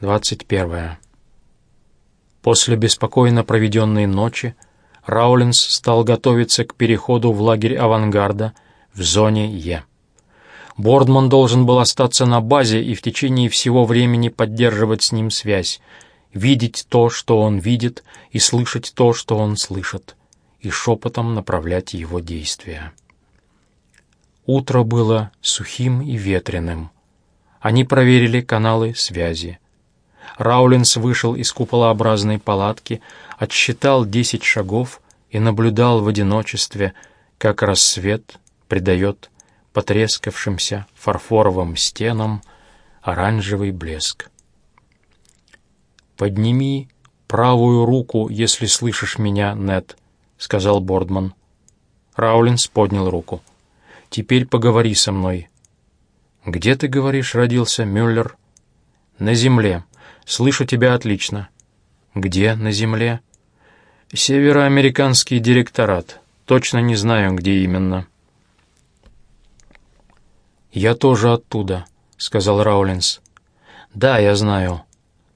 21. После беспокойно проведенной ночи Раулинс стал готовиться к переходу в лагерь авангарда в зоне Е. Бордман должен был остаться на базе и в течение всего времени поддерживать с ним связь, видеть то, что он видит, и слышать то, что он слышит, и шепотом направлять его действия. Утро было сухим и ветреным. Они проверили каналы связи. Раулинс вышел из куполообразной палатки, отсчитал десять шагов и наблюдал в одиночестве, как рассвет придает потрескавшимся фарфоровым стенам оранжевый блеск. «Подними правую руку, если слышишь меня, Нед», — сказал Бордман. Раулинс поднял руку. «Теперь поговори со мной». «Где, ты говоришь, родился, Мюллер?» «На земле. Слышу тебя отлично». «Где на земле?» «Североамериканский директорат. Точно не знаю, где именно». «Я тоже оттуда», — сказал Раулинс. «Да, я знаю.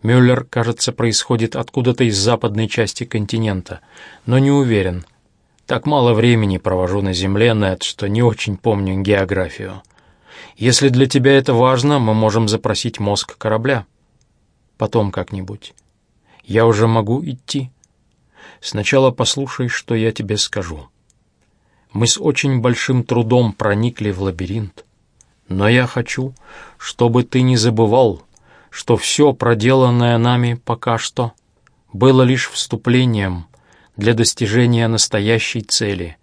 Мюллер, кажется, происходит откуда-то из западной части континента, но не уверен. Так мало времени провожу на Земле, Нед, что не очень помню географию. Если для тебя это важно, мы можем запросить мозг корабля. Потом как-нибудь. Я уже могу идти. Сначала послушай, что я тебе скажу. Мы с очень большим трудом проникли в лабиринт, но я хочу, чтобы ты не забывал, что все проделанное нами пока что было лишь вступлением для достижения настоящей цели.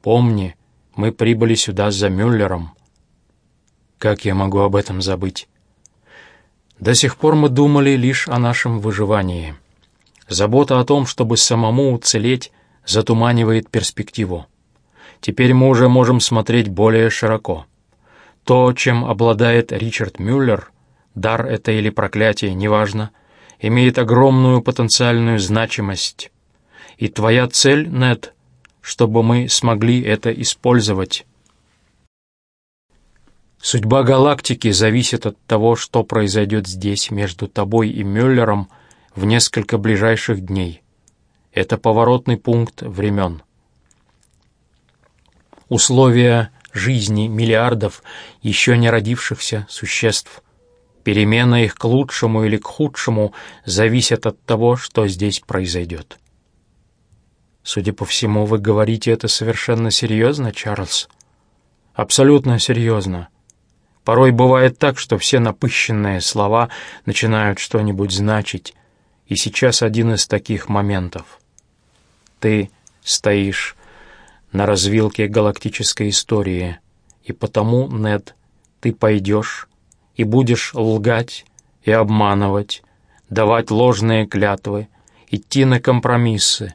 Помни, мы прибыли сюда за Мюллером. Как я могу об этом забыть? До сих пор мы думали лишь о нашем выживании. Забота о том, чтобы самому уцелеть, затуманивает перспективу. Теперь мы уже можем смотреть более широко. То, чем обладает Ричард Мюллер, дар это или проклятие, неважно, имеет огромную потенциальную значимость. И твоя цель, Нед, чтобы мы смогли это использовать. Судьба галактики зависит от того, что произойдет здесь между тобой и Мюллером в несколько ближайших дней. Это поворотный пункт времен. Условия жизни миллиардов еще не родившихся существ. Перемена их к лучшему или к худшему зависит от того, что здесь произойдет. Судя по всему, вы говорите это совершенно серьезно, Чарльз? Абсолютно серьезно. Порой бывает так, что все напыщенные слова начинают что-нибудь значить, и сейчас один из таких моментов. Ты стоишь на развилке галактической истории, и потому, Нед, ты пойдешь и будешь лгать и обманывать, давать ложные клятвы, идти на компромиссы,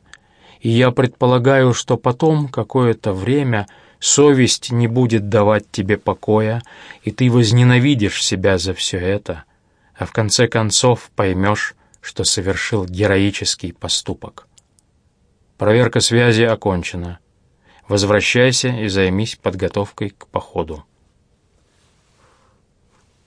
и я предполагаю, что потом, какое-то время, совесть не будет давать тебе покоя, и ты возненавидишь себя за все это, а в конце концов поймешь, что совершил героический поступок. Проверка связи окончена. Возвращайся и займись подготовкой к походу.